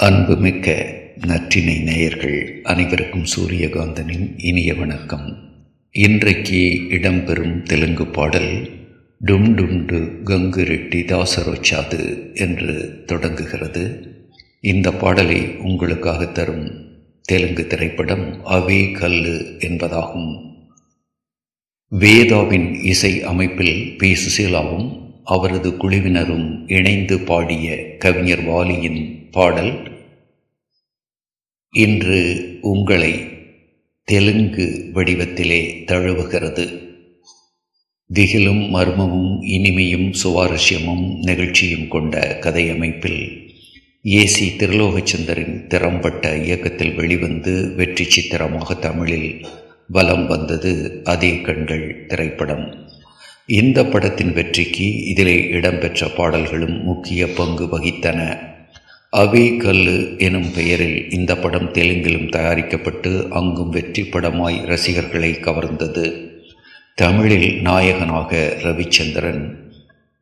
அன்புமிக்க நற்றினை நேயர்கள் அனைவருக்கும் சூரியகாந்தனின் இனிய வணக்கம். இன்றைக்கு இடம்பெறும் தெலுங்கு பாடல் டும் டும்டு கங்கு ரெட்டி தாசரோச்சாது என்று தொடங்குகிறது. இந்த பாடலை உங்களுக்காக தரும் தெலுங்கு திரைப்படம் அவே கல்லு என்பதாகும். வேதாவின் இசை அமைப்பில் பி. சுசீலாவும் அவரது குழுவினரும் இணைந்து பாடிய கவிஞர் வாலியின் பாடல் இன்று உங்களை தெலுங்கு வடிவத்திலே தழுவுகிறது. திகிலும் மர்மமும் இனிமையும் சுவாரஸ்யமும் நிகழ்ச்சியும் கொண்ட கதையமைப்பில் ஏசி திருலோகச்சந்தரின் திறம்பட்ட இயக்கத்தில் வெளிவந்து வெற்றி சித்திரமாக தமிழில் வலம் வந்தது அதே கண்கள் திரைப்படம். இந்த படத்தின் வெற்றிக்கு இதிலே இடம்பெற்ற பாடல்களும் முக்கிய பங்கு வகித்தன. அவே கல்லு எனும் பெயரில் இந்த படம் தெலுங்கிலும் தயாரிக்கப்பட்டு அங்கும் வெற்றி படமாய் ரசிகர்களை கவர்ந்தது. தமிழில் நாயகனாக ரவிச்சந்திரன்.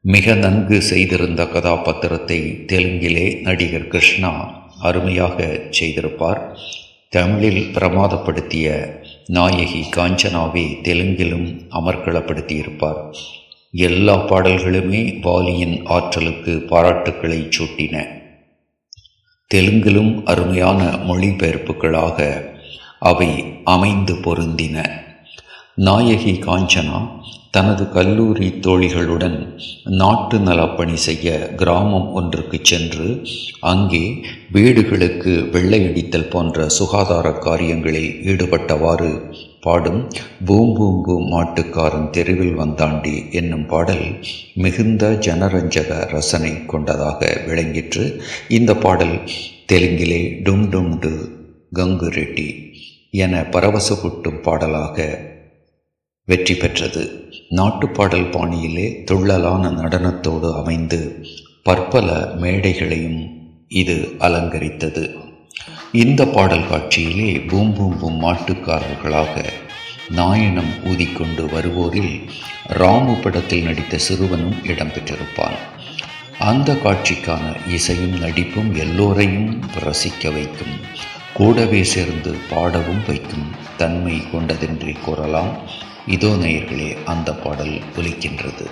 மிக நன்கு செய்திருந்த கதாபாத்திரத்தை தெலுங்கிலே நடிகர் கிருஷ்ணா அருமையாக செய்திருப்பார். தமிழில் பிரமாதப்படுத்திய நாயகி காஞ்சனாவை தெலுங்கிலும் அமர்களப்படுத்தியிருப்பார் எல்லா பாடல்களுமே வாலியின் ஆற்றலுக்கு பாராட்டுக்களை சூட்டின. தெலுங்கிலும் அருமையான மொழிபெயர்ப்புகளாக அவை அமைந்து பொருந்தின. நாயகி காஞ்சனா தனது கல்லூரி தோழிகளுடன் நாட்டு நலப்பணி செய்ய கிராமம் ஒன்றுக்கு சென்று அங்கே வீடுகளுக்கு வெள்ளையடித்தல் போன்ற சுகாதார காரியங்களில் ஈடுபட்டவாறு பாடும் பூம் பூம் பூம் மாட்டுக்காரன் தெருவில் வந்தாண்டி என்னும் பாடல் மிகுந்த ஜனரஞ்சக ரசனை கொண்டதாக விளங்கிற்று. இந்த பாடல் தெலுங்கிலே டும் டும் டு கங்கு ரெட்டி என பரவசப்பூட்டும் பாடலாக வெற்றி பெற்றது. நாட்டுப்பாடல் பாணியிலே துள்ளலான நடனத்தோடு அமைந்து பற்பல மேடைகளையும் இது அலங்கரித்தது. இந்த பாடல் காட்சியிலே பூம் பூம் பூம் மாட்டுக்காரர்களாக நாயனம் ஊதிக்கொண்டு வருவோரில் ராமு படத்தில் நடித்த சிறுவனும் இடம்பெற்றிருப்பான். அந்த காட்சிக்கான இசையும் நடிப்பும் எல்லோரையும் ரசிக்க வைக்கும். கூடவே சேர்ந்து பாடவும் வைக்கும் தன்மை கொண்டதென்றே கூறலாம். இதோ நேயர்களே அந்த பாடல் ஒலிக்கின்றது.